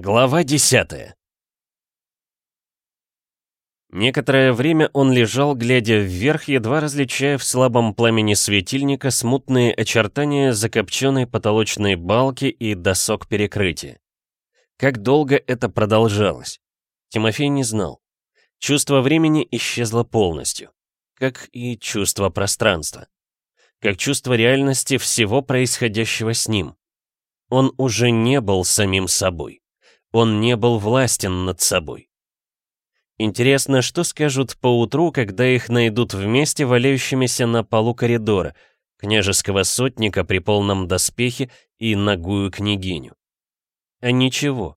Глава 10 Некоторое время он лежал, глядя вверх, едва различая в слабом пламени светильника смутные очертания закопченной потолочной балки и досок перекрытия. Как долго это продолжалось? Тимофей не знал. Чувство времени исчезло полностью, как и чувство пространства, как чувство реальности всего происходящего с ним. Он уже не был самим собой. Он не был властен над собой. Интересно, что скажут поутру, когда их найдут вместе валяющимися на полу коридора, княжеского сотника при полном доспехе и нагую княгиню. А ничего,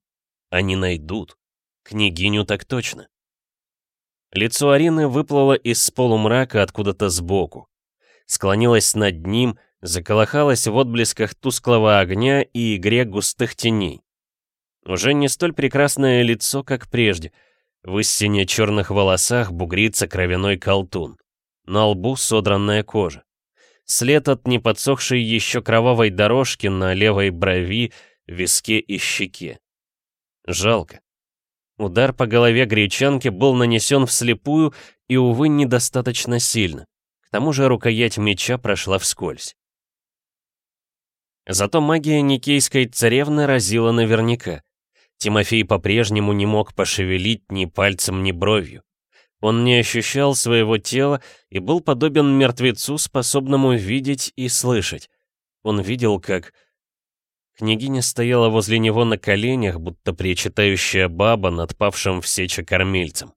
они найдут. Княгиню так точно. Лицо Арины выплыло из полумрака откуда-то сбоку. Склонилось над ним, заколыхалось в отблесках тусклого огня и игре густых теней. Уже не столь прекрасное лицо, как прежде. В истине черных волосах бугрится кровяной колтун. На лбу содранная кожа. След от неподсохшей еще кровавой дорожки на левой брови, виске и щеке. Жалко. Удар по голове гречанки был нанесен вслепую и, увы, недостаточно сильно. К тому же рукоять меча прошла вскользь. Зато магия Никейской царевны разила наверняка. Тимофей по-прежнему не мог пошевелить ни пальцем, ни бровью. Он не ощущал своего тела и был подобен мертвецу, способному видеть и слышать. Он видел, как... Княгиня стояла возле него на коленях, будто причитающая баба над павшим в сече кормильцем.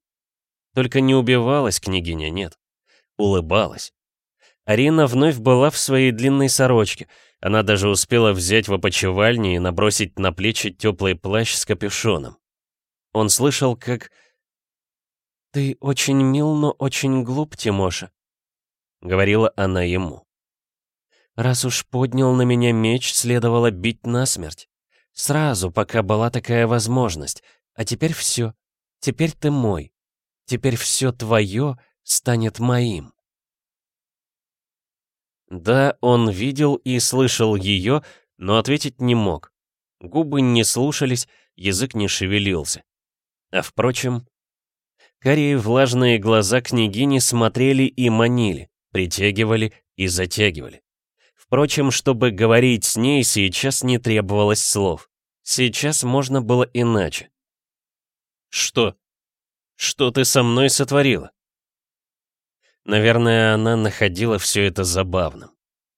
Только не убивалась княгиня, нет. Улыбалась. Арина вновь была в своей длинной сорочке — она даже успела взять в опочивальне и набросить на плечи теплый плащ с капюшоном. Он слышал, как... «Ты очень мил, но очень глуп, Тимоша», — говорила она ему. «Раз уж поднял на меня меч, следовало бить насмерть. Сразу, пока была такая возможность. А теперь все. Теперь ты мой. Теперь все твое станет моим». Да, он видел и слышал ее, но ответить не мог. Губы не слушались, язык не шевелился. А впрочем, карие влажные глаза княгини смотрели и манили, притягивали и затягивали. Впрочем, чтобы говорить с ней, сейчас не требовалось слов. Сейчас можно было иначе. «Что? Что ты со мной сотворила?» Наверное, она находила все это забавным.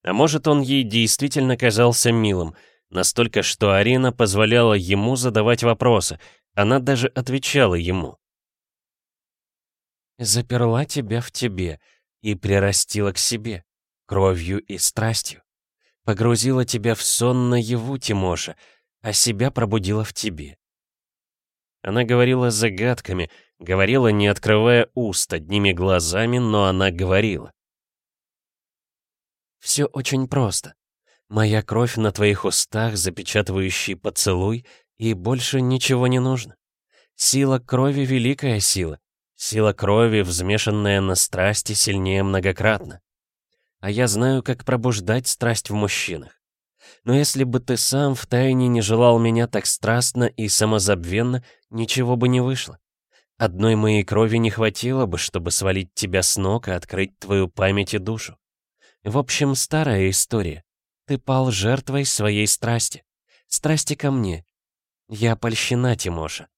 А может, он ей действительно казался милым, настолько, что Арина позволяла ему задавать вопросы, она даже отвечала ему. «Заперла тебя в тебе и прирастила к себе, кровью и страстью. Погрузила тебя в сон наяву, Тимоша, а себя пробудила в тебе». Она говорила загадками, Говорила, не открывая уст, одними глазами, но она говорила. «Все очень просто. Моя кровь на твоих устах, запечатывающий поцелуй, и больше ничего не нужно. Сила крови — великая сила. Сила крови, взмешанная на страсти, сильнее многократно. А я знаю, как пробуждать страсть в мужчинах. Но если бы ты сам втайне не желал меня так страстно и самозабвенно, ничего бы не вышло. Одной моей крови не хватило бы, чтобы свалить тебя с ног и открыть твою память и душу. В общем, старая история. Ты пал жертвой своей страсти. Страсти ко мне. Я польщена, Тимоша.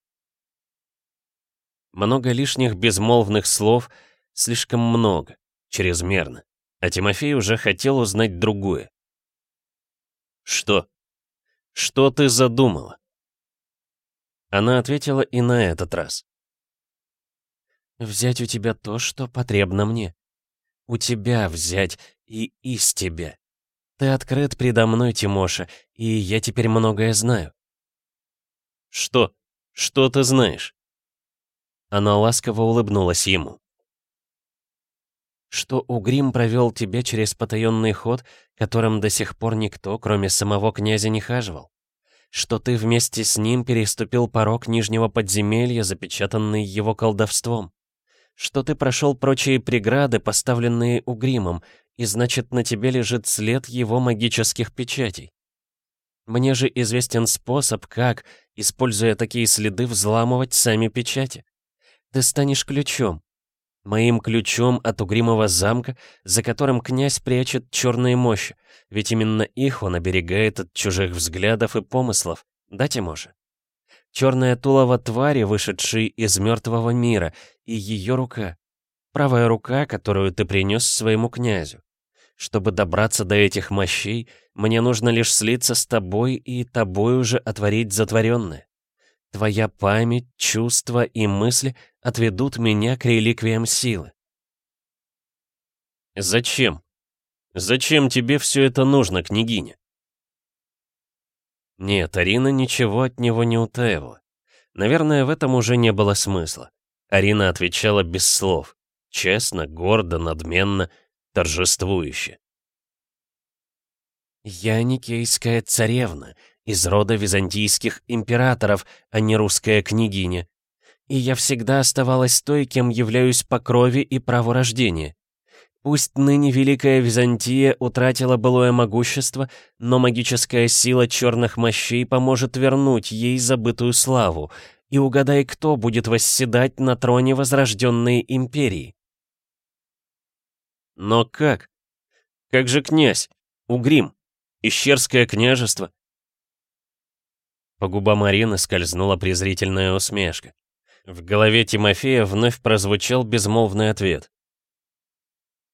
Много лишних безмолвных слов, слишком много, чрезмерно. А Тимофей уже хотел узнать другое. «Что? Что ты задумала?» Она ответила и на этот раз. Взять у тебя то, что потребно мне. У тебя взять и из тебя. Ты открыт предо мной, Тимоша, и я теперь многое знаю. Что? Что ты знаешь? Она ласково улыбнулась ему. Что Угрим провел тебя через потаенный ход, которым до сих пор никто, кроме самого князя, не хаживал. Что ты вместе с ним переступил порог нижнего подземелья, запечатанный его колдовством что ты прошел прочие преграды, поставленные Угримом, и значит, на тебе лежит след его магических печатей. Мне же известен способ, как, используя такие следы, взламывать сами печати. Ты станешь ключом. Моим ключом от угримого замка, за которым князь прячет черные мощи, ведь именно их он оберегает от чужих взглядов и помыслов. Да, Тимоша? Черное тулово твари, вышедшей из мертвого мира, и ее рука. Правая рука, которую ты принес своему князю. Чтобы добраться до этих мощей, мне нужно лишь слиться с тобой и тобой уже отворить затворенное. Твоя память, чувства и мысли отведут меня к реликвиям силы. Зачем? Зачем тебе все это нужно, княгиня? Нет, Арина ничего от него не утаивала. Наверное, в этом уже не было смысла. Арина отвечала без слов. Честно, гордо, надменно, торжествующе. «Я никейская царевна, из рода византийских императоров, а не русская княгиня. И я всегда оставалась той, кем являюсь по крови и праву рождения. Пусть ныне Великая Византия утратила былое могущество, но магическая сила черных мощей поможет вернуть ей забытую славу. И угадай, кто будет восседать на троне возрожденной империи. Но как? Как же князь? Угрим? Ищерское княжество? По губам Марины скользнула презрительная усмешка. В голове Тимофея вновь прозвучал безмолвный ответ.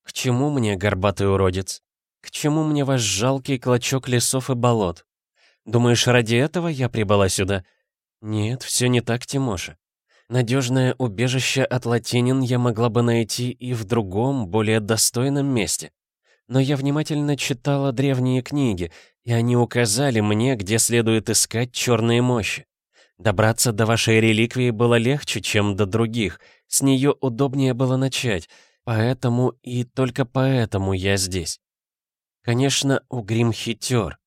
«К чему мне, горбатый уродец? К чему мне ваш жалкий клочок лесов и болот? Думаешь, ради этого я прибыла сюда? Нет, все не так, Тимоша. Надежное убежище от латинин я могла бы найти и в другом, более достойном месте. Но я внимательно читала древние книги, и они указали мне, где следует искать черные мощи. Добраться до вашей реликвии было легче, чем до других, с нее удобнее было начать, поэтому и только поэтому я здесь. Конечно, Угрим хитер.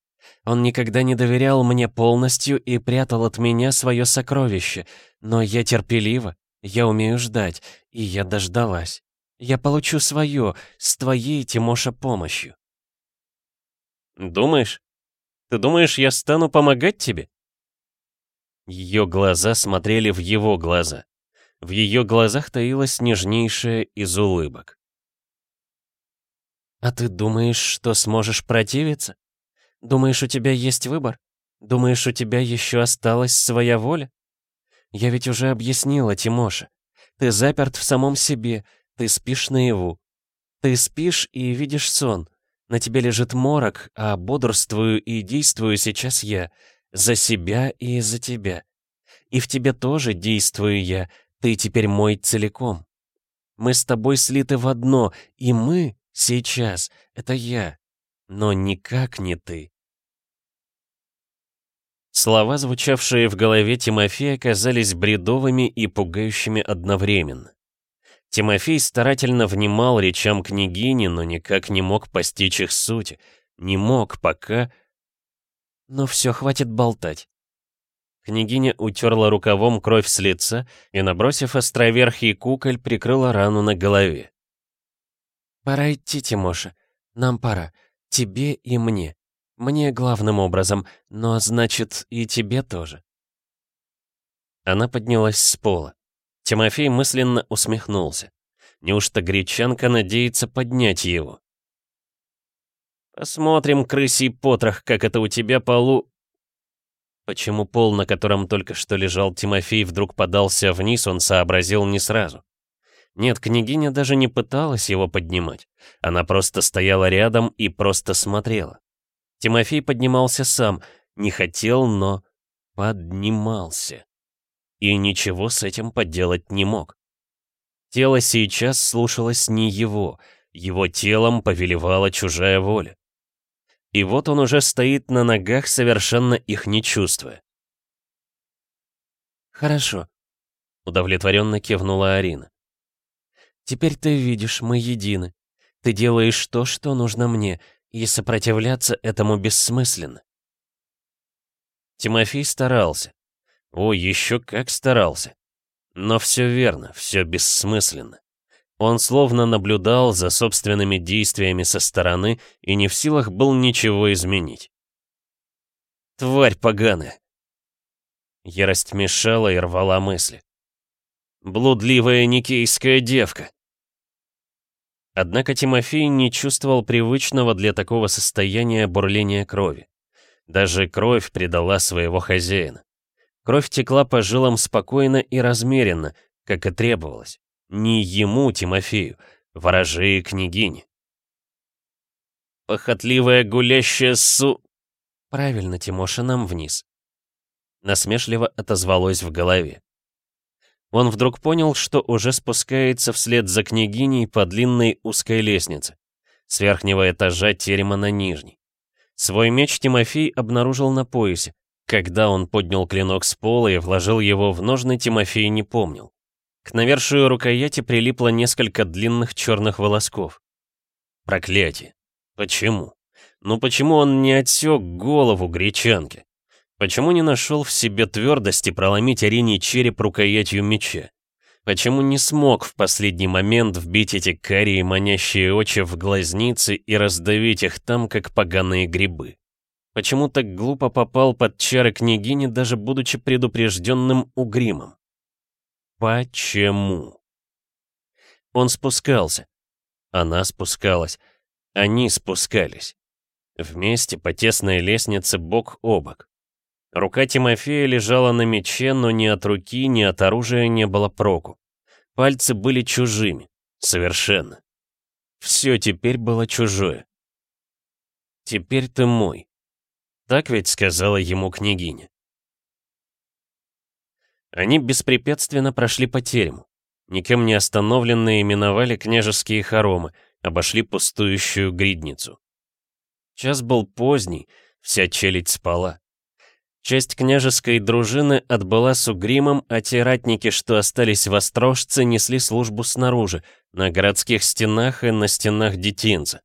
Он никогда не доверял мне полностью и прятал от меня свое сокровище, но я терпелива, я умею ждать, и я дождалась. Я получу свое, с твоей, Тимоша, помощью. Думаешь? Ты думаешь, я стану помогать тебе? Ее глаза смотрели в его глаза. В ее глазах таилась нежнейшая из улыбок. «А ты думаешь, что сможешь противиться? Думаешь, у тебя есть выбор? Думаешь, у тебя еще осталась своя воля? Я ведь уже объяснила, Тимоша. Ты заперт в самом себе, ты спишь наяву. Ты спишь и видишь сон. На тебе лежит морок, а бодрствую и действую сейчас я. За себя и за тебя. И в тебе тоже действую я. Ты теперь мой целиком. Мы с тобой слиты в одно, и мы сейчас — это я. Но никак не ты. Слова, звучавшие в голове Тимофея, казались бредовыми и пугающими одновременно. Тимофей старательно внимал речам княгини, но никак не мог постичь их суть. Не мог пока... Но все, хватит болтать. Княгиня утерла рукавом кровь с лица и, набросив островерхий куколь, прикрыла рану на голове. «Пора идти, Тимоша. Нам пора. Тебе и мне. Мне главным образом, но значит и тебе тоже». Она поднялась с пола. Тимофей мысленно усмехнулся. Неужто гречанка надеется поднять его? «Посмотрим, крысий потрох, как это у тебя полу...» Почему пол, на котором только что лежал Тимофей, вдруг подался вниз, он сообразил не сразу. Нет, княгиня даже не пыталась его поднимать. Она просто стояла рядом и просто смотрела. Тимофей поднимался сам, не хотел, но поднимался и ничего с этим поделать не мог. Тело сейчас слушалось не его, его телом повелевала чужая воля. И вот он уже стоит на ногах, совершенно их не чувствуя. «Хорошо», — удовлетворенно кивнула Арина. «Теперь ты видишь, мы едины. Ты делаешь то, что нужно мне, и сопротивляться этому бессмысленно». Тимофей старался. О, еще как старался. Но все верно, все бессмысленно. Он словно наблюдал за собственными действиями со стороны и не в силах был ничего изменить. Тварь поганая. Ярость мешала и рвала мысли. Блудливая никейская девка. Однако Тимофей не чувствовал привычного для такого состояния бурления крови. Даже кровь предала своего хозяина. Кровь текла по жилам спокойно и размеренно, как и требовалось. Не ему, Тимофею, ворожи и княгине. «Похотливая гулящая су...» «Правильно, Тимоша, нам вниз». Насмешливо отозвалось в голове. Он вдруг понял, что уже спускается вслед за княгиней по длинной узкой лестнице, с верхнего этажа терема на нижний. Свой меч Тимофей обнаружил на поясе. Когда он поднял клинок с пола и вложил его в ножны, Тимофей не помнил. К навершию рукояти прилипло несколько длинных черных волосков. Проклятие. Почему? Ну почему он не отсек голову гречанке? Почему не нашел в себе твердости проломить Арине череп рукоятью меча? Почему не смог в последний момент вбить эти карие манящие очи в глазницы и раздавить их там, как поганые грибы? Почему так глупо попал под чары княгини, даже будучи предупрежденным угримом? Почему? Он спускался. Она спускалась. Они спускались. Вместе по тесной лестнице бок о бок. Рука Тимофея лежала на мече, но ни от руки, ни от оружия не было проку. Пальцы были чужими. Совершенно. Все теперь было чужое. «Теперь ты мой». Так ведь сказала ему княгиня. Они беспрепятственно прошли по терему. Никем не остановленные миновали княжеские хоромы, обошли пустующую гридницу. Час был поздний, вся челядь спала. Часть княжеской дружины отбыла с угримом, а те ратники, что остались в Острожце, несли службу снаружи, на городских стенах и на стенах детинца.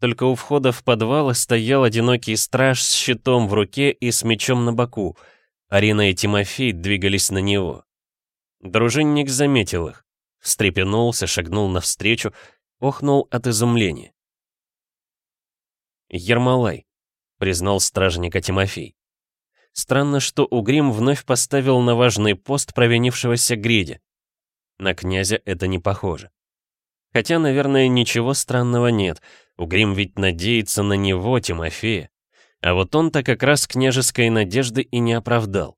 Только у входа в подвал стоял одинокий страж с щитом в руке и с мечом на боку — Арина и Тимофей двигались на него. Дружинник заметил их, встрепенулся, шагнул навстречу, охнул от изумления. «Ермолай», — признал стражника Тимофей. Странно, что Угрим вновь поставил на важный пост провинившегося Гриди. На князя это не похоже. Хотя, наверное, ничего странного нет. Угрим ведь надеется на него, Тимофея. А вот он-то как раз княжеской надежды и не оправдал.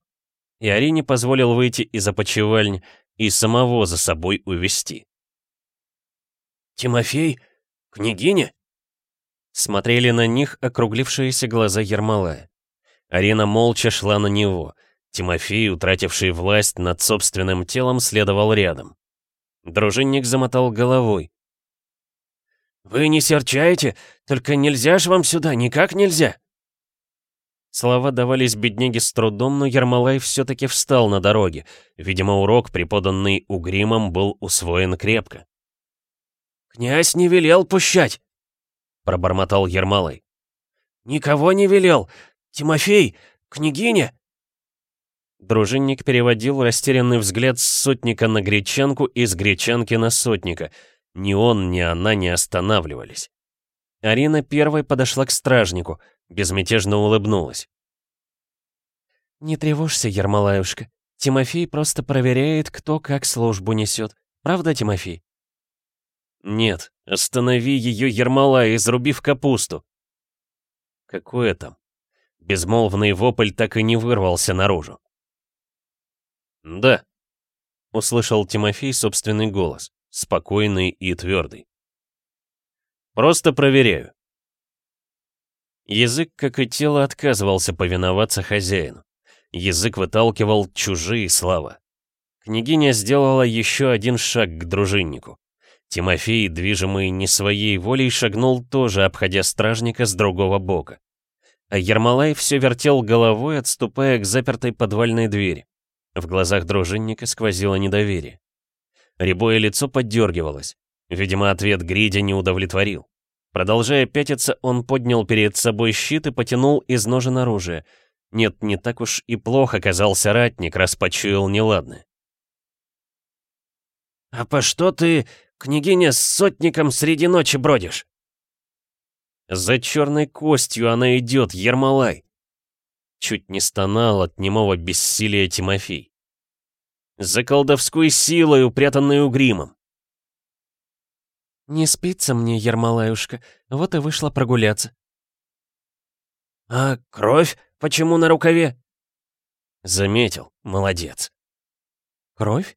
И Арине позволил выйти из опочивальни и самого за собой увести. «Тимофей? Княгиня?» Смотрели на них округлившиеся глаза Ермолая. Арина молча шла на него. Тимофей, утративший власть над собственным телом, следовал рядом. Дружинник замотал головой. «Вы не серчаете? Только нельзя ж вам сюда, никак нельзя!» Слова давались бедняге с трудом, но Ермолай все-таки встал на дороге. Видимо, урок, преподанный Угримом, был усвоен крепко. «Князь не велел пущать!» — пробормотал Ермолай. «Никого не велел! Тимофей! Княгиня!» Дружинник переводил растерянный взгляд с сотника на гречанку и с гречанки на сотника. Ни он, ни она не останавливались. Арина первой подошла к стражнику — безмятежно улыбнулась. «Не тревожься, Ермолаюшка. Тимофей просто проверяет, кто как службу несет. Правда, Тимофей?» «Нет, останови ее, Ермола, изрубив капусту!» «Какое там?» Безмолвный вопль так и не вырвался наружу. «Да», — услышал Тимофей собственный голос, спокойный и твердый. «Просто проверяю. Язык, как и тело, отказывался повиноваться хозяину. Язык выталкивал чужие слова. Княгиня сделала еще один шаг к дружиннику. Тимофей, движимый не своей волей, шагнул тоже, обходя стражника с другого бока. А Ермолай все вертел головой, отступая к запертой подвальной двери. В глазах дружинника сквозило недоверие. Рябое лицо поддергивалось. Видимо, ответ Гридя не удовлетворил. Продолжая пятиться, он поднял перед собой щит и потянул из ножен оружие. Нет, не так уж и плохо оказался ратник, раз почуял неладное. «А по что ты, княгиня, с сотником среди ночи бродишь?» «За черной костью она идет, Ермолай!» чуть не стонал от немого бессилия Тимофей. «За колдовской силой, упрятанной гримом. «Не спится мне, Ермолаюшка, вот и вышла прогуляться». «А кровь почему на рукаве?» Заметил, молодец. «Кровь?»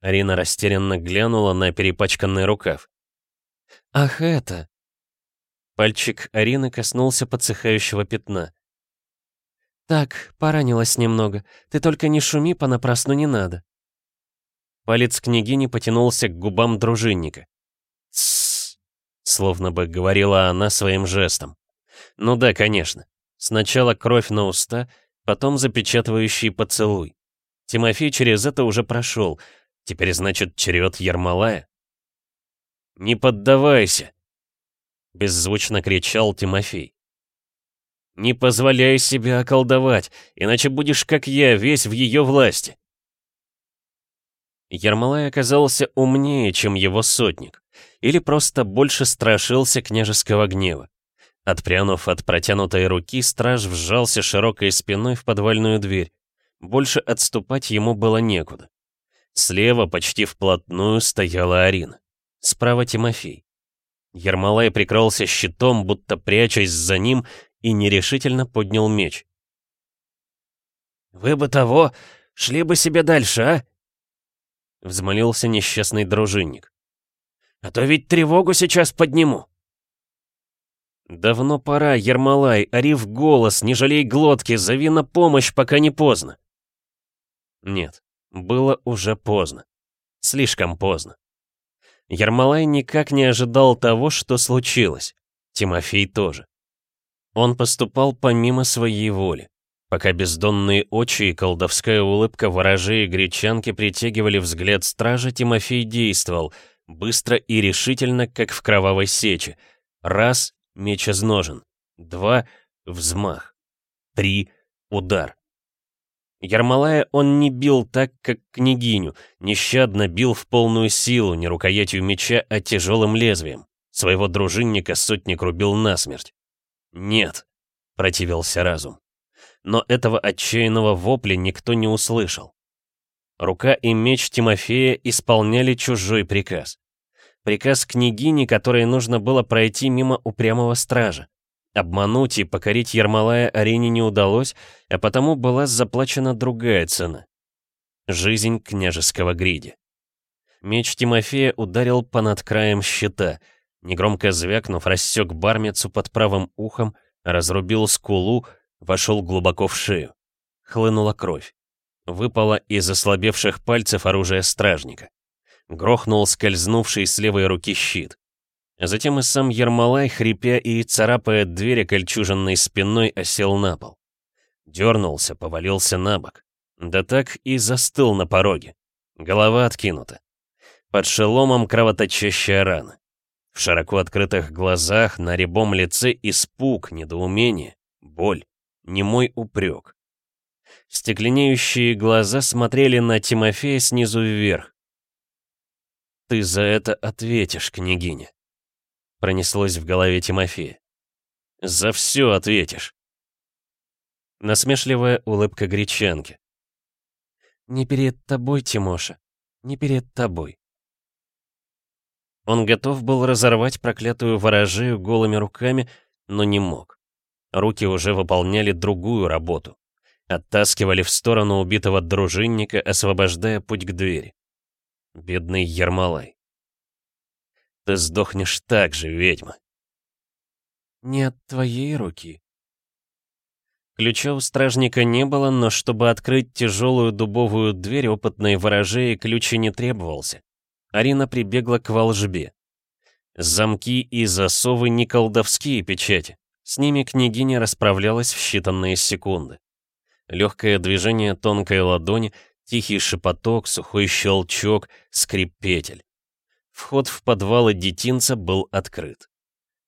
Арина растерянно глянула на перепачканный рукав. «Ах, это!» Пальчик Арины коснулся подсыхающего пятна. «Так, поранилась немного. Ты только не шуми, понапрасну не надо». Палец княгини потянулся к губам дружинника. Словно бы говорила она своим жестом. Ну да, конечно. Сначала кровь на уста, потом запечатывающий поцелуй. Тимофей через это уже прошел. Теперь, значит, черед Ермолая. «Не поддавайся!» Беззвучно кричал Тимофей. «Не позволяй себя околдовать, иначе будешь, как я, весь в ее власти!» Ермолай оказался умнее, чем его сотник, или просто больше страшился княжеского гнева. Отпрянув от протянутой руки, страж вжался широкой спиной в подвальную дверь. Больше отступать ему было некуда. Слева почти вплотную стояла Арина. Справа Тимофей. Ермолай прикрылся щитом, будто прячась за ним, и нерешительно поднял меч. «Вы бы того, шли бы себе дальше, а?» Взмолился несчастный дружинник. «А то ведь тревогу сейчас подниму!» «Давно пора, Ермолай, ори в голос, не жалей глотки, зови на помощь, пока не поздно!» Нет, было уже поздно. Слишком поздно. Ермолай никак не ожидал того, что случилось. Тимофей тоже. Он поступал помимо своей воли. Пока бездонные очи и колдовская улыбка ворожей и гречанки притягивали взгляд стража, Тимофей действовал, быстро и решительно, как в кровавой сече. Раз — меч из ножен. Два — взмах. Три — удар. Ермолая он не бил так, как княгиню, нещадно бил в полную силу, не рукоятью меча, а тяжелым лезвием. Своего дружинника сотник рубил насмерть. «Нет», — противился разум но этого отчаянного вопля никто не услышал. Рука и меч Тимофея исполняли чужой приказ. Приказ княгини, которой нужно было пройти мимо упрямого стража. Обмануть и покорить Ермолая арене не удалось, а потому была заплачена другая цена. Жизнь княжеского гриди. Меч Тимофея ударил по над краем щита, негромко звякнув, рассек бармицу под правым ухом, разрубил скулу, вошел глубоко в шею. Хлынула кровь. Выпало из ослабевших пальцев оружие стражника. Грохнул скользнувший с левой руки щит. Затем и сам Ермолай, хрипя и царапая дверь кольчуженной спиной, осел на пол. Дернулся, повалился на бок. Да так и застыл на пороге. Голова откинута. Под шеломом кровоточащая рана. В широко открытых глазах, на рябом лице испуг, недоумение, боль немой упрек. Стекленеющие глаза смотрели на Тимофея снизу вверх. «Ты за это ответишь, княгиня», — пронеслось в голове Тимофея. «За все ответишь». Насмешливая улыбка гречанки. «Не перед тобой, Тимоша, не перед тобой». Он готов был разорвать проклятую ворожею голыми руками, но не мог. Руки уже выполняли другую работу. Оттаскивали в сторону убитого дружинника, освобождая путь к двери. Бедный Ермолай. Ты сдохнешь так же, ведьма. Не от твоей руки. Ключа у стражника не было, но чтобы открыть тяжелую дубовую дверь опытной ворожеи ключи не требовался. Арина прибегла к волжбе. Замки и засовы не колдовские печати. С ними княгиня расправлялась в считанные секунды. Легкое движение тонкой ладони, тихий шепоток, сухой щелчок, скрип петель. Вход в подвалы детинца был открыт.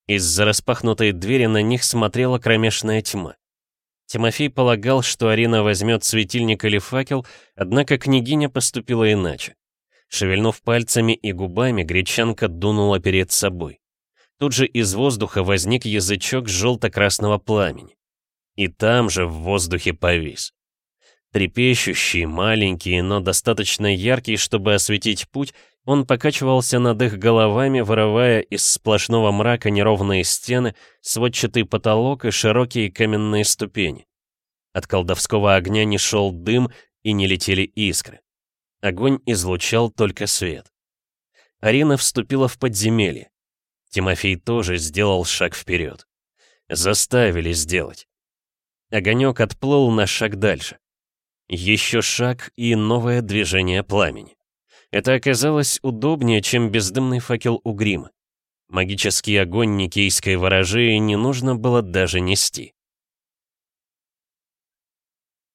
Из-за распахнутой двери на них смотрела кромешная тьма. Тимофей полагал, что Арина возьмет светильник или факел, однако княгиня поступила иначе. Шевельнув пальцами и губами, гречанка дунула перед собой. Тут же из воздуха возник язычок желто-красного пламени. И там же в воздухе повис. Трепещущий, маленький, но достаточно яркий, чтобы осветить путь, он покачивался над их головами, вырывая из сплошного мрака неровные стены, сводчатый потолок и широкие каменные ступени. От колдовского огня не шел дым и не летели искры. Огонь излучал только свет. Арина вступила в подземелье. Тимофей тоже сделал шаг вперед. Заставили сделать. Огонек отплыл на шаг дальше. Еще шаг и новое движение пламени. Это оказалось удобнее, чем бездымный факел у грима. Магический огонь никейской ворожеи не нужно было даже нести.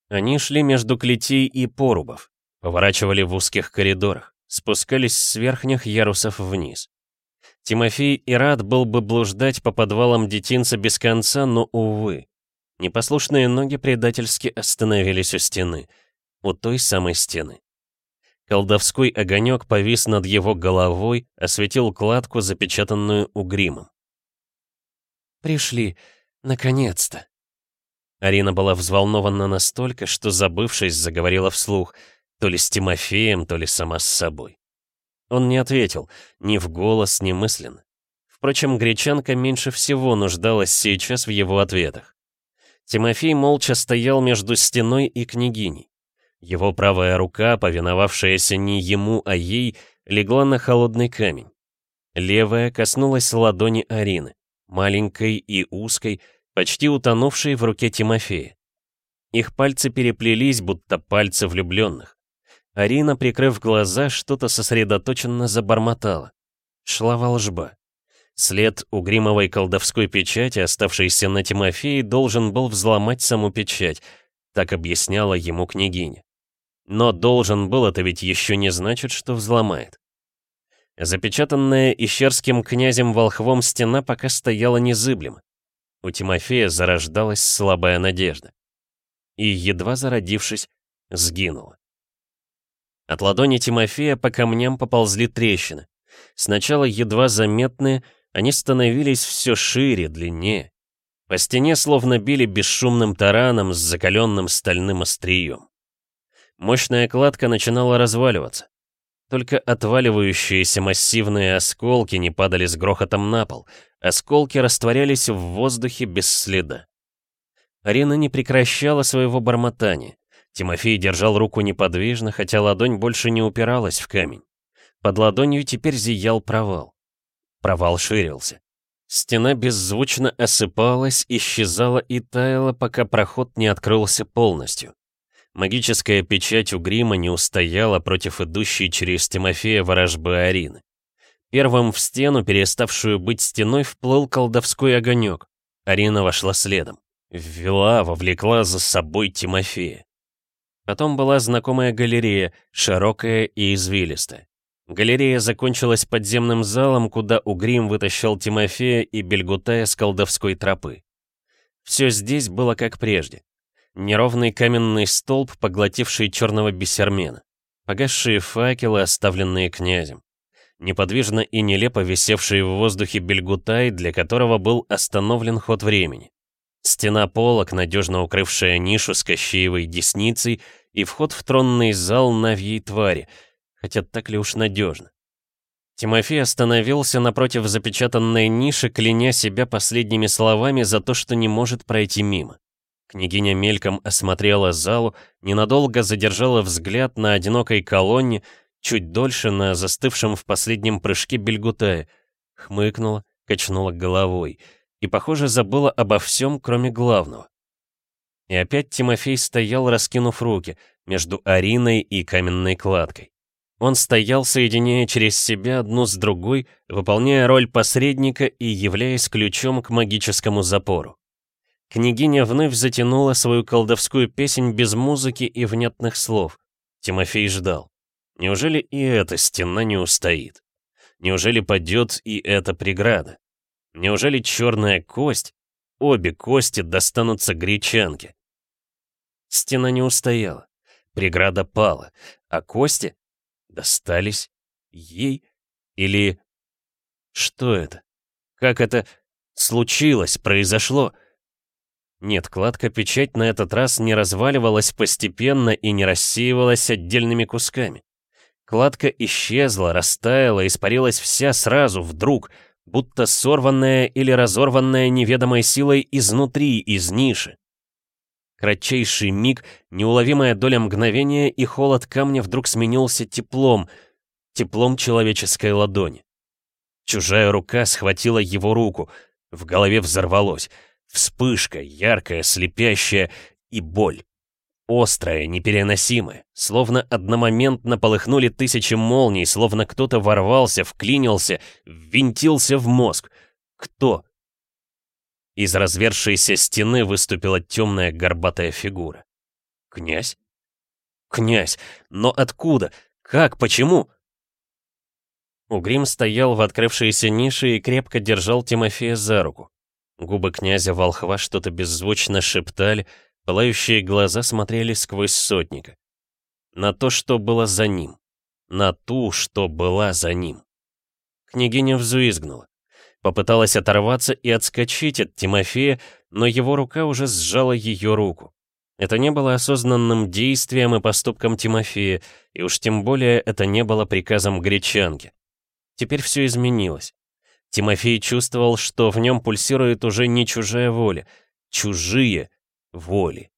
Они шли между клетей и порубов, поворачивали в узких коридорах, спускались с верхних ярусов вниз. Тимофей и рад был бы блуждать по подвалам детинца без конца, но, увы. Непослушные ноги предательски остановились у стены. У той самой стены. Колдовской огонек повис над его головой, осветил кладку, запечатанную угримом. «Пришли, наконец-то!» Арина была взволнована настолько, что, забывшись, заговорила вслух, то ли с Тимофеем, то ли сама с собой. Он не ответил, ни в голос, ни мысленно. Впрочем, гречанка меньше всего нуждалась сейчас в его ответах. Тимофей молча стоял между стеной и княгиней. Его правая рука, повиновавшаяся не ему, а ей, легла на холодный камень. Левая коснулась ладони Арины, маленькой и узкой, почти утонувшей в руке Тимофея. Их пальцы переплелись, будто пальцы влюбленных. Арина, прикрыв глаза, что-то сосредоточенно забормотала. Шла волжба. След у гримовой колдовской печати, оставшейся на Тимофее, должен был взломать саму печать, так объясняла ему княгиня. Но должен был это ведь еще не значит, что взломает. Запечатанная ищерским князем Волхвом стена пока стояла незыблемо. У Тимофея зарождалась слабая надежда. И, едва зародившись, сгинула. От ладони Тимофея по камням поползли трещины. Сначала едва заметные, они становились все шире, длиннее. По стене словно били бесшумным тараном с закаленным стальным острием. Мощная кладка начинала разваливаться. Только отваливающиеся массивные осколки не падали с грохотом на пол. Осколки растворялись в воздухе без следа. Арина не прекращала своего бормотания. Тимофей держал руку неподвижно, хотя ладонь больше не упиралась в камень. Под ладонью теперь зиял провал. Провал ширился. Стена беззвучно осыпалась, исчезала и таяла, пока проход не открылся полностью. Магическая печать у грима не устояла против идущей через Тимофея ворожбы Арины. Первым в стену, переставшую быть стеной, вплыл колдовской огонек. Арина вошла следом. Ввела, вовлекла за собой Тимофея. Потом была знакомая галерея, широкая и извилистая. Галерея закончилась подземным залом, куда Угрим вытащил Тимофея и Бельгутая с колдовской тропы. Все здесь было как прежде. Неровный каменный столб, поглотивший черного бесермена. Погасшие факелы, оставленные князем. Неподвижно и нелепо висевший в воздухе Бельгутай, для которого был остановлен ход времени. Стена полок, надежно укрывшая нишу с Кощеевой десницей, и вход в тронный зал Навьей твари — Хотя так ли уж надежно? Тимофей остановился напротив запечатанной ниши, кляня себя последними словами за то, что не может пройти мимо. Княгиня мельком осмотрела залу, ненадолго задержала взгляд на одинокой колонне, чуть дольше на застывшем в последнем прыжке Бельгутае, хмыкнула, качнула головой и, похоже, забыла обо всем, кроме главного. И опять Тимофей стоял, раскинув руки, между Ариной и каменной кладкой. Он стоял, соединяя через себя одну с другой, выполняя роль посредника и являясь ключом к магическому запору. Княгиня вновь затянула свою колдовскую песнь без музыки и внятных слов. Тимофей ждал. Неужели и эта стена не устоит? Неужели падет и эта преграда? Неужели черная кость, обе кости достанутся гречанке? Стена не устояла. Преграда пала, а кости Достались? Ей? Или... Что это? Как это случилось, произошло? Нет, кладка-печать на этот раз не разваливалась постепенно и не рассеивалась отдельными кусками. Кладка исчезла, растаяла, испарилась вся сразу, вдруг, будто сорванная или разорванная неведомой силой изнутри, из ниши. Кратчайший миг, неуловимая доля мгновения, и холод камня вдруг сменился теплом, теплом человеческой ладони. Чужая рука схватила его руку, в голове взорвалось. Вспышка, яркая, слепящая и боль. Острая, непереносимая, словно одномоментно полыхнули тысячи молний, словно кто-то ворвался, вклинился, ввинтился в мозг. Кто? Из развершейся стены выступила темная горбатая фигура. Князь? Князь! Но откуда? Как? Почему? Угрим стоял в открывшейся нише и крепко держал Тимофея за руку. Губы князя Волхва что-то беззвучно шептали, пылающие глаза смотрели сквозь сотника. На то, что было за ним. На ту, что была за ним. Княгиня взвизгнула. Попыталась оторваться и отскочить от Тимофея, но его рука уже сжала ее руку. Это не было осознанным действием и поступком Тимофея, и уж тем более это не было приказом гречанки. Теперь все изменилось. Тимофей чувствовал, что в нем пульсирует уже не чужая воля, чужие воли.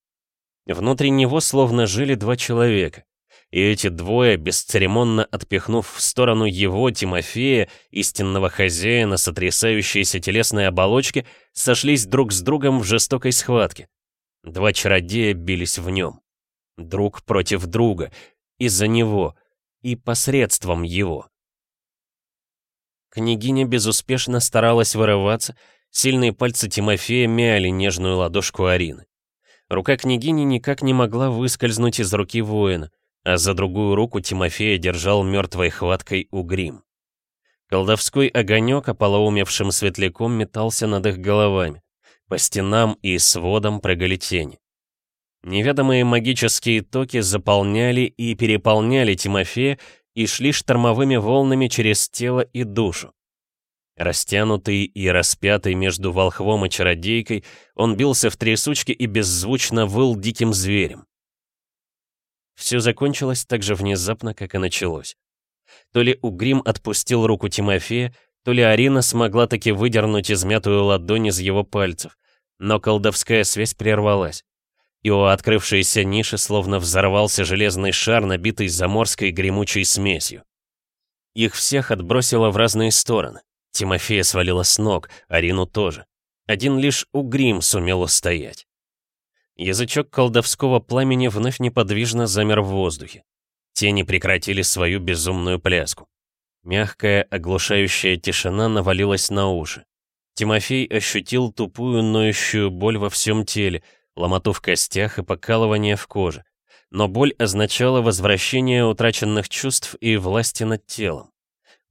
Внутри него словно жили два человека. И эти двое, бесцеремонно отпихнув в сторону его, Тимофея, истинного хозяина сотрясающейся телесной оболочки, сошлись друг с другом в жестокой схватке. Два чародея бились в нем. Друг против друга, из-за него и посредством его. Княгиня безуспешно старалась вырываться, сильные пальцы Тимофея мяли нежную ладошку Арины. Рука княгини никак не могла выскользнуть из руки воина, а за другую руку Тимофея держал мертвой хваткой угрим. Колдовской огонек ополоумевшим светляком метался над их головами. По стенам и сводам прыгали тени. Неведомые магические токи заполняли и переполняли Тимофея, и шли штормовыми волнами через тело и душу. Растянутый и распятый между волхвом и чародейкой, он бился в трясучке и беззвучно выл диким зверем. Все закончилось так же внезапно, как и началось. То ли Угрим отпустил руку Тимофея, то ли Арина смогла таки выдернуть измятую ладонь из его пальцев, но колдовская связь прервалась и у открывшейся ниши словно взорвался железный шар, набитый заморской гремучей смесью. Их всех отбросило в разные стороны. Тимофея свалила с ног, Арину тоже. Один лишь Угрим сумел устоять. Язычок колдовского пламени вновь неподвижно замер в воздухе. Тени прекратили свою безумную пляску. Мягкая, оглушающая тишина навалилась на уши. Тимофей ощутил тупую, ноющую боль во всем теле, ломоту в костях и покалывание в коже. Но боль означала возвращение утраченных чувств и власти над телом.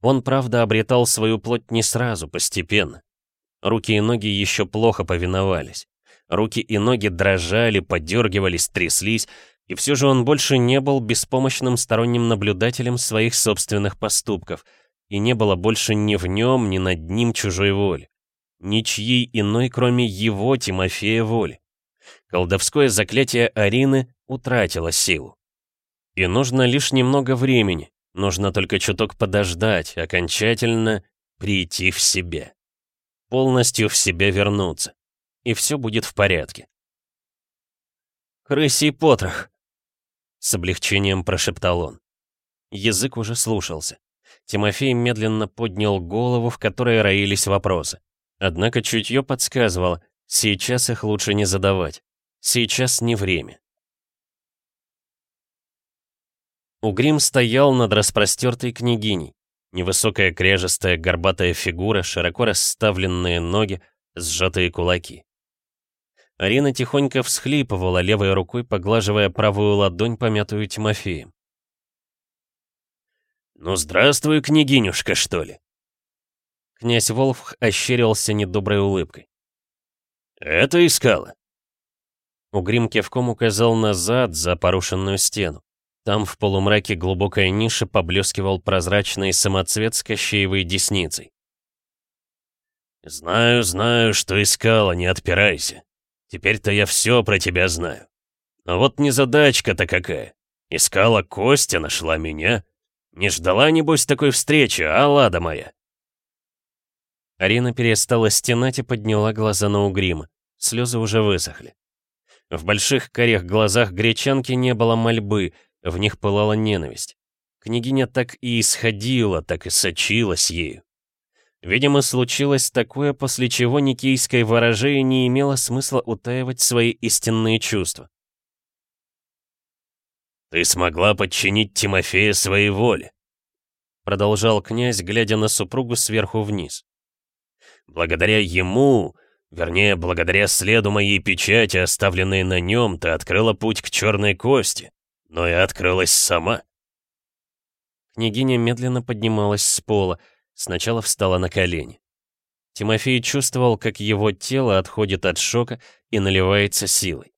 Он, правда, обретал свою плоть не сразу, постепенно. Руки и ноги еще плохо повиновались. Руки и ноги дрожали, подергивались, тряслись, и все же он больше не был беспомощным сторонним наблюдателем своих собственных поступков, и не было больше ни в нем, ни над ним чужой воли. Ничьей иной, кроме его, Тимофея, воли колдовское заклятие Арины утратило силу. И нужно лишь немного времени, нужно только чуток подождать, окончательно прийти в себя. Полностью в себя вернуться. И все будет в порядке. «Крысий потрох!» С облегчением прошептал он. Язык уже слушался. Тимофей медленно поднял голову, в которой роились вопросы. Однако чутье подсказывало, сейчас их лучше не задавать. Сейчас не время. Угрим стоял над распростертой княгиней. Невысокая кряжестая горбатая фигура, широко расставленные ноги, сжатые кулаки. Арина тихонько всхлипывала, левой рукой поглаживая правую ладонь, помятую Тимофеем. «Ну, здравствуй, княгинюшка, что ли?» Князь Волф ощерился недоброй улыбкой. «Это искала?» Угрим кивком указал назад, за порушенную стену. Там в полумраке глубокой ниши поблескивал прозрачный самоцвет с кощеевой десницей. «Знаю, знаю, что искала, не отпирайся. Теперь-то я все про тебя знаю. Но вот незадачка-то какая. Искала Костя, нашла меня. Не ждала, небось, такой встречи, а, лада моя?» Арина перестала стенать и подняла глаза на угрима. Слезы уже высохли. В больших корях глазах гречанки не было мольбы, в них пылала ненависть. Княгиня так и исходила, так и сочилась ею. Видимо, случилось такое, после чего никейское ворожее не имело смысла утаивать свои истинные чувства. «Ты смогла подчинить Тимофея своей воле», — продолжал князь, глядя на супругу сверху вниз. «Благодаря ему, вернее, благодаря следу моей печати, оставленной на нем, ты открыла путь к черной кости, но и открылась сама». Княгиня медленно поднималась с пола, Сначала встала на колени. Тимофей чувствовал, как его тело отходит от шока и наливается силой.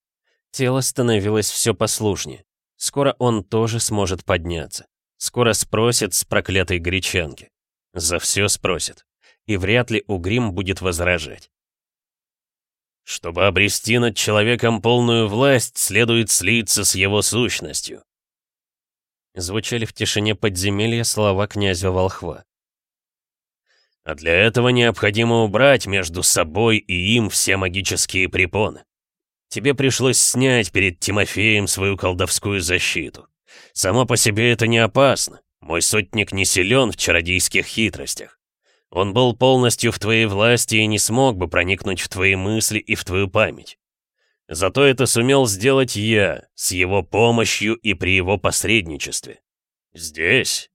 Тело становилось все послушнее. Скоро он тоже сможет подняться. Скоро спросит с проклятой гречанки. За все спросит. И вряд ли Угрим будет возражать. Чтобы обрести над человеком полную власть, следует слиться с его сущностью. Звучали в тишине подземелья слова князя Волхва. А для этого необходимо убрать между собой и им все магические препоны. Тебе пришлось снять перед Тимофеем свою колдовскую защиту. Само по себе это не опасно. Мой сотник не силен в чародейских хитростях. Он был полностью в твоей власти и не смог бы проникнуть в твои мысли и в твою память. Зато это сумел сделать я, с его помощью и при его посредничестве. Здесь...»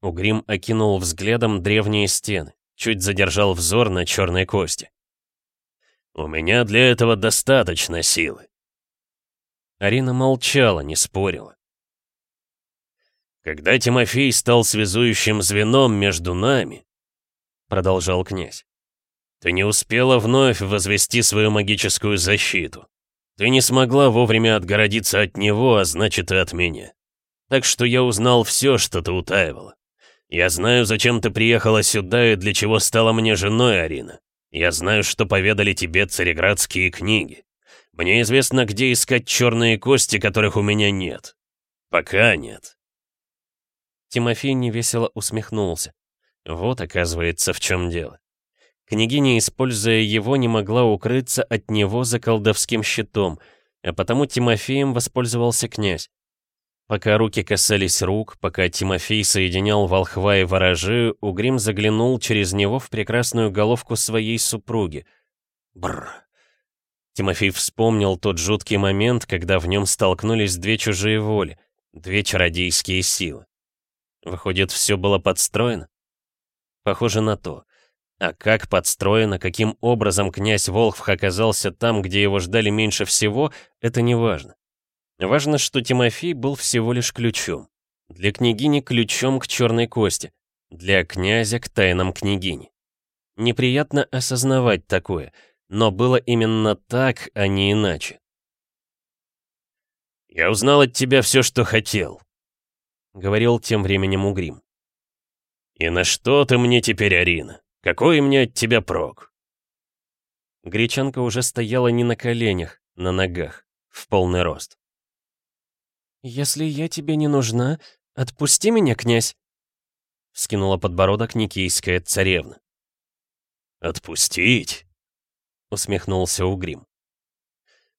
Угрим окинул взглядом древние стены чуть задержал взор на черной кости. «У меня для этого достаточно силы». Арина молчала, не спорила. «Когда Тимофей стал связующим звеном между нами», — продолжал князь, «ты не успела вновь возвести свою магическую защиту. Ты не смогла вовремя отгородиться от него, а значит и от меня. Так что я узнал все, что ты утаивала. Я знаю, зачем ты приехала сюда и для чего стала мне женой, Арина. Я знаю, что поведали тебе цареградские книги. Мне известно, где искать черные кости, которых у меня нет. Пока нет. Тимофей невесело усмехнулся. Вот, оказывается, в чем дело. Княгиня, используя его, не могла укрыться от него за колдовским щитом, а потому Тимофеем воспользовался князь. Пока руки касались рук, пока Тимофей соединял волхва и ворожею, Угрим заглянул через него в прекрасную головку своей супруги. Бррр. Тимофей вспомнил тот жуткий момент, когда в нем столкнулись две чужие воли, две чародейские силы. Выходит, все было подстроено? Похоже на то. А как подстроено, каким образом князь Волхв оказался там, где его ждали меньше всего, это не важно. Важно, что Тимофей был всего лишь ключом. Для княгини ключом к черной кости, для князя к тайнам княгини. Неприятно осознавать такое, но было именно так, а не иначе. «Я узнал от тебя все, что хотел», — говорил тем временем Угрим. «И на что ты мне теперь, Арина? Какой мне от тебя прок?» Гречанка уже стояла не на коленях, на ногах, в полный рост. «Если я тебе не нужна, отпусти меня, князь!» Скинула подбородок никейская царевна. «Отпустить?» — усмехнулся Угрим.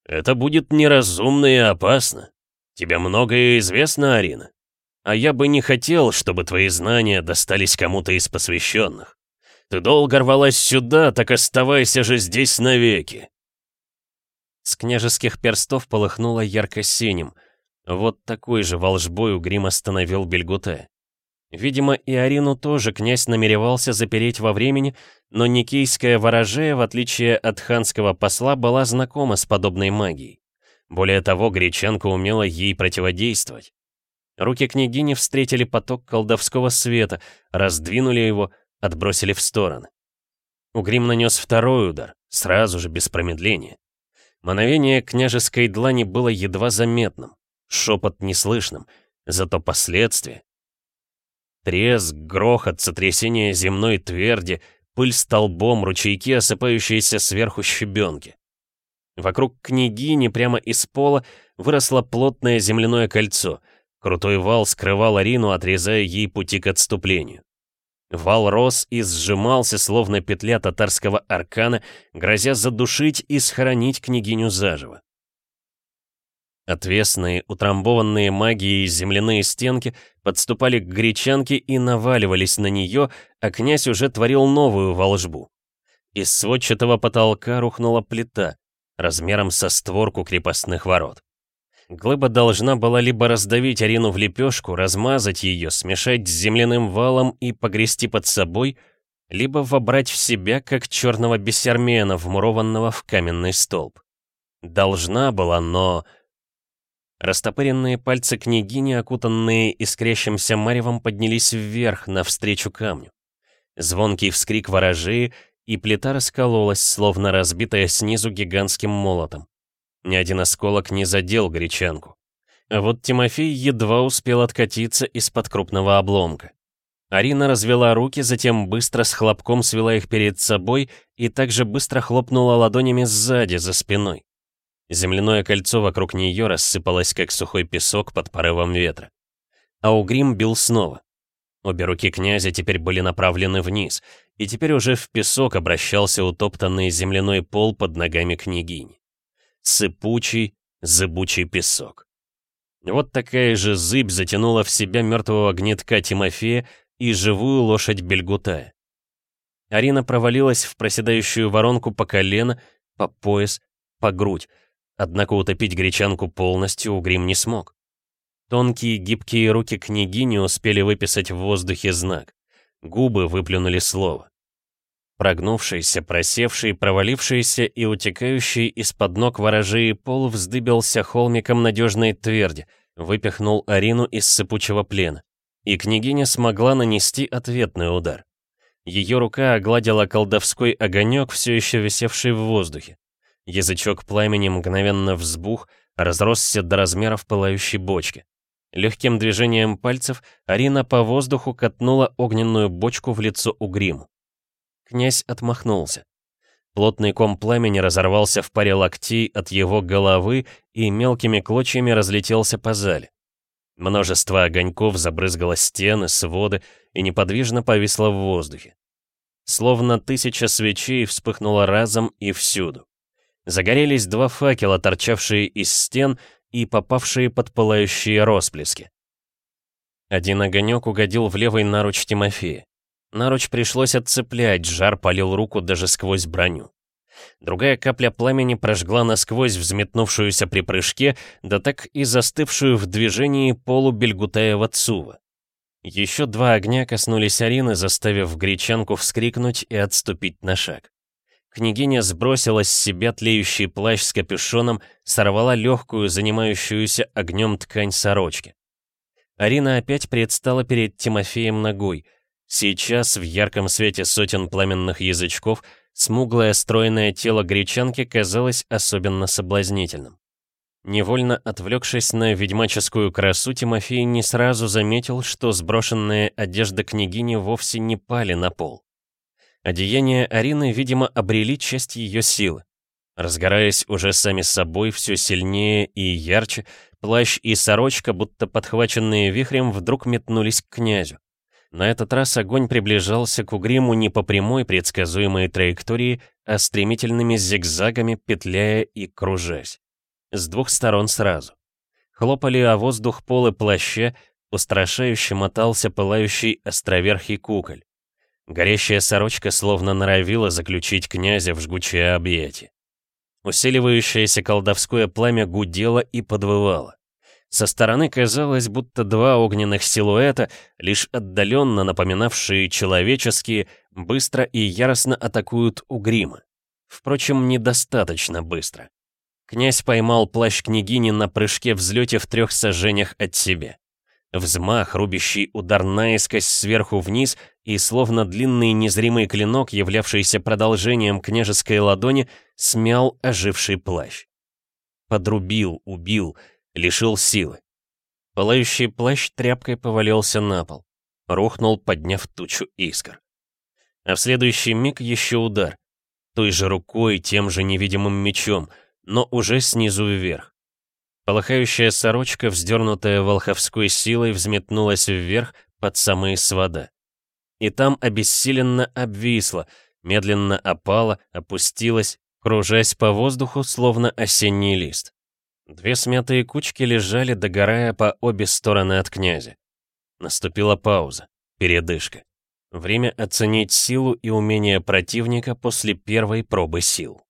«Это будет неразумно и опасно. Тебе многое известно, Арина. А я бы не хотел, чтобы твои знания достались кому-то из посвященных. Ты долго рвалась сюда, так оставайся же здесь навеки!» С княжеских перстов полыхнуло ярко-синим — вот такой же волжбой Угрим остановил Бельгуте. Видимо, и Арину тоже князь намеревался запереть во времени, но никейская ворожея, в отличие от ханского посла, была знакома с подобной магией. Более того, гречанка умела ей противодействовать. Руки княгини встретили поток колдовского света, раздвинули его, отбросили в стороны. Угрим нанес второй удар, сразу же, без промедления. Мановение княжеской длани было едва заметным шепот неслышным, зато последствия. Треск, грохот, сотрясение земной тверди, пыль столбом, ручейки, осыпающиеся сверху щебенки. Вокруг княгини прямо из пола выросло плотное земляное кольцо. Крутой вал скрывал Арину, отрезая ей пути к отступлению. Вал рос и сжимался, словно петля татарского аркана, грозя задушить и схоронить княгиню заживо. Отвесные, утрамбованные магией земляные стенки подступали к гречанке и наваливались на нее, а князь уже творил новую волжбу. Из сводчатого потолка рухнула плита, размером со створку крепостных ворот. Глыба должна была либо раздавить Арину в лепешку, размазать ее, смешать с земляным валом и погрести под собой, либо вобрать в себя, как черного бессермена, вмурованного в каменный столб. Должна была, но... Растопыренные пальцы княгини, окутанные искрящимся маревом, поднялись вверх, навстречу камню. Звонкий вскрик ворожеи, и плита раскололась, словно разбитая снизу гигантским молотом. Ни один осколок не задел гречанку. А вот Тимофей едва успел откатиться из-под крупного обломка. Арина развела руки, затем быстро с хлопком свела их перед собой и также быстро хлопнула ладонями сзади, за спиной. Земляное кольцо вокруг нее рассыпалось, как сухой песок под порывом ветра. А Угрим бил снова. Обе руки князя теперь были направлены вниз, и теперь уже в песок обращался утоптанный земляной пол под ногами княгини. Сыпучий, зыбучий песок. Вот такая же зыбь затянула в себя мертвого гнетка Тимофея и живую лошадь Бельгутая. Арина провалилась в проседающую воронку по колено, по пояс, по грудь, Однако утопить гречанку полностью Угрим не смог. Тонкие гибкие руки княгини успели выписать в воздухе знак. Губы выплюнули слово. Прогнувшийся, просевший, провалившийся и утекающий из-под ног ворожей пол вздыбился холмиком надежной тверди, выпихнул Арину из сыпучего плена. И княгиня смогла нанести ответный удар. Ее рука огладила колдовской огонек, все еще висевший в воздухе. Язычок пламени мгновенно взбух, разросся до размеров пылающей бочки. Легким движением пальцев Арина по воздуху катнула огненную бочку в лицо Угриму. Князь отмахнулся. Плотный ком пламени разорвался в паре локтей от его головы и мелкими клочьями разлетелся по зале. Множество огоньков забрызгало стены, своды и неподвижно повисло в воздухе. Словно тысяча свечей вспыхнуло разом и всюду. Загорелись два факела, торчавшие из стен и попавшие под пылающие росплески. Один огонек угодил в левый наруч Тимофея. Наруч пришлось отцеплять, жар полил руку даже сквозь броню. Другая капля пламени прожгла насквозь взметнувшуюся при прыжке, да так и застывшую в движении полу Бельгутаева Цува. Еще два огня коснулись Арины, заставив гречанку вскрикнуть и отступить на шаг. Княгиня сбросила с себя тлеющий плащ с капюшоном, сорвала легкую, занимающуюся огнем ткань сорочки. Арина опять предстала перед Тимофеем ногой. Сейчас, в ярком свете сотен пламенных язычков, смуглое стройное тело гречанки казалось особенно соблазнительным. Невольно отвлекшись на ведьмаческую красу, Тимофей не сразу заметил, что сброшенные одежды княгини вовсе не пали на пол. Одеяния Арины, видимо, обрели часть ее силы. Разгораясь уже сами собой все сильнее и ярче, плащ и сорочка, будто подхваченные вихрем, вдруг метнулись к князю. На этот раз огонь приближался к угриму не по прямой предсказуемой траектории, а стремительными зигзагами, петляя и кружась. С двух сторон сразу. Хлопали о воздух полы плаща, устрашающе мотался пылающий островерхий куколь. Горящая сорочка словно норовила заключить князя в жгучее объятие. Усиливающееся колдовское пламя гудело и подвывало. Со стороны казалось, будто два огненных силуэта, лишь отдаленно напоминавшие человеческие, быстро и яростно атакуют Угрима. Впрочем, недостаточно быстро. Князь поймал плащ княгини на прыжке взлете в трех сажениях от себя. Взмах, рубящий удар наискось сверху вниз, и словно длинный незримый клинок, являвшийся продолжением княжеской ладони, смял оживший плащ. Подрубил, убил, лишил силы. Пылающий плащ тряпкой повалился на пол. Рухнул, подняв тучу искр. А в следующий миг еще удар. Той же рукой, тем же невидимым мечом, но уже снизу вверх. Полыхающая сорочка, вздернутая волховской силой, взметнулась вверх под самые свода. И там обессиленно обвисла, медленно опала, опустилась, кружась по воздуху, словно осенний лист. Две смятые кучки лежали, догорая по обе стороны от князя. Наступила пауза, передышка. Время оценить силу и умение противника после первой пробы сил.